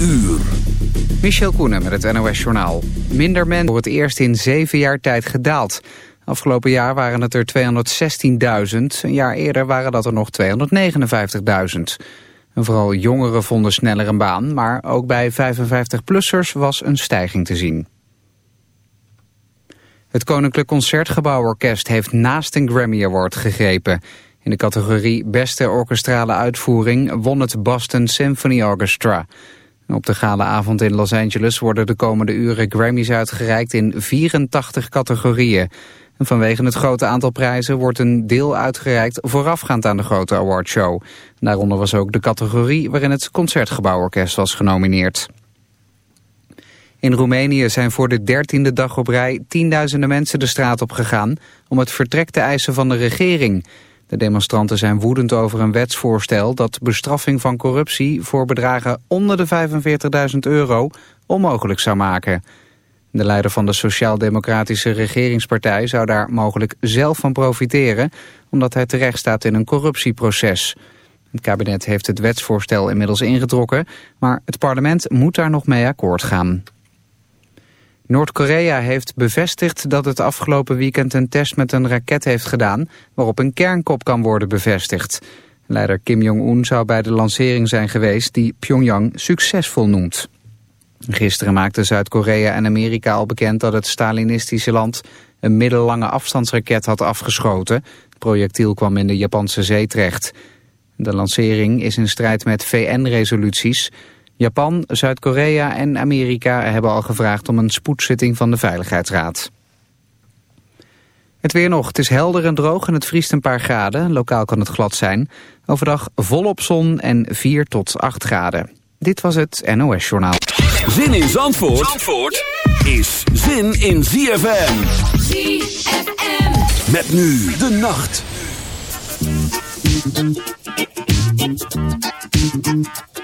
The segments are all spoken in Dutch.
uur. Michel Koenen met het NOS-journaal. Minder mensen voor het eerst in zeven jaar tijd gedaald. Afgelopen jaar waren het er 216.000. Een jaar eerder waren dat er nog 259.000. Vooral jongeren vonden sneller een baan, maar ook bij 55-plussers was een stijging te zien. Het Koninklijk Concertgebouworkest heeft naast een Grammy Award gegrepen. In de categorie Beste Orkestrale Uitvoering won het Boston Symphony Orchestra. Op de galaavond in Los Angeles worden de komende uren Grammys uitgereikt in 84 categorieën. En vanwege het grote aantal prijzen wordt een deel uitgereikt voorafgaand aan de grote awardshow. Daaronder was ook de categorie waarin het Concertgebouworkest was genomineerd. In Roemenië zijn voor de dertiende dag op rij tienduizenden mensen de straat op gegaan om het vertrek te eisen van de regering. De demonstranten zijn woedend over een wetsvoorstel dat bestraffing van corruptie voor bedragen onder de 45.000 euro onmogelijk zou maken. De leider van de Sociaal-Democratische regeringspartij zou daar mogelijk zelf van profiteren, omdat hij terecht staat in een corruptieproces. Het kabinet heeft het wetsvoorstel inmiddels ingetrokken, maar het parlement moet daar nog mee akkoord gaan. Noord-Korea heeft bevestigd dat het afgelopen weekend een test met een raket heeft gedaan... waarop een kernkop kan worden bevestigd. Leider Kim Jong-un zou bij de lancering zijn geweest die Pyongyang succesvol noemt. Gisteren maakten Zuid-Korea en Amerika al bekend dat het Stalinistische land... een middellange afstandsraket had afgeschoten. Het projectiel kwam in de Japanse zee terecht. De lancering is in strijd met VN-resoluties... Japan, Zuid-Korea en Amerika hebben al gevraagd om een spoedzitting van de Veiligheidsraad. Het weer nog. Het is helder en droog en het vriest een paar graden. Lokaal kan het glad zijn. Overdag volop zon en 4 tot 8 graden. Dit was het NOS Journaal. Zin in Zandvoort, Zandvoort is zin in ZFM. ZFM. Met nu de nacht.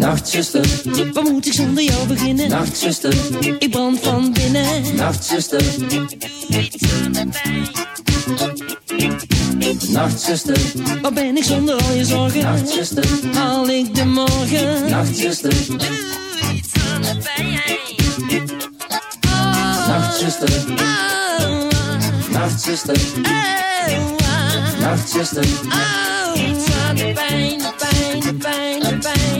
Nachtzuster, waar moet ik zonder jou beginnen? Nachtzuster, ik brand van binnen. Nachtzuster, doe iets de pijn. Nachtzuster, waar ben ik zonder al je zorgen? Nachtzuster, haal ik de morgen? Nachtzuster, doe iets van de pijn. Nachtzuster. Nachtzuster, Nacht Nachtzuster, iets van de pijn, pijn, pijn, pijn.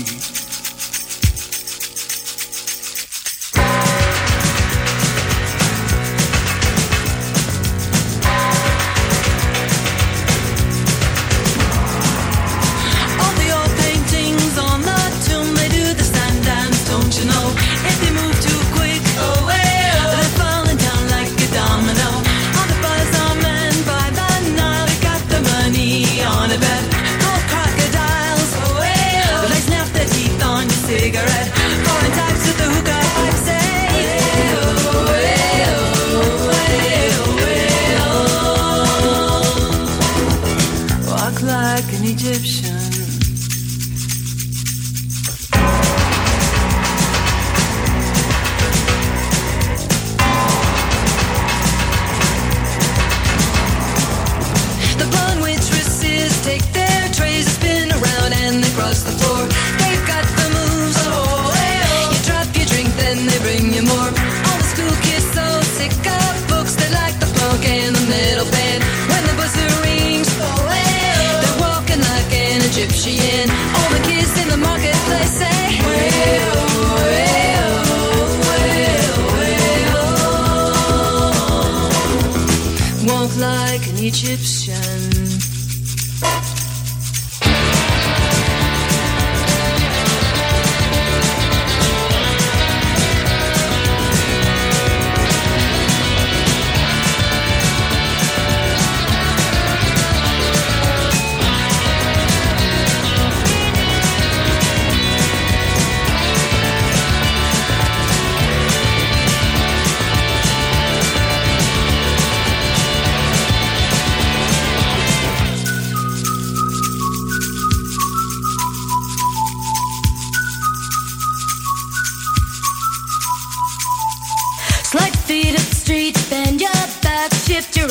Egyptian. lift your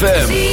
ZFM.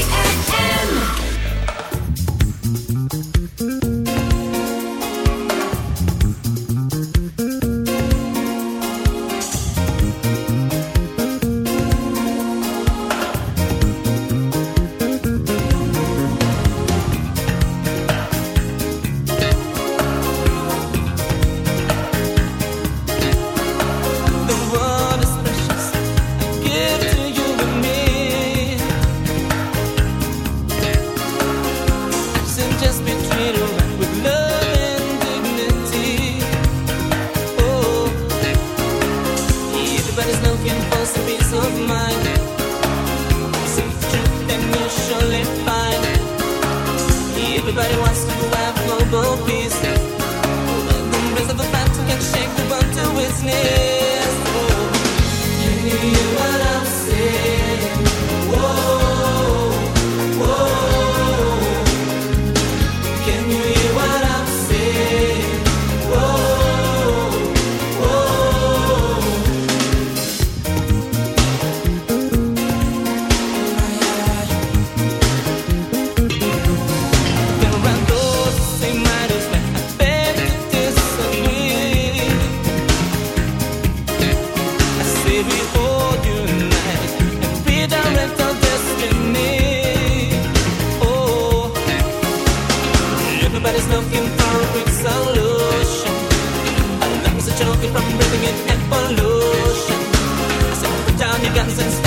Everybody's looking for a quick solution. Our lungs a choking from breathing in air pollution. So put down your guns and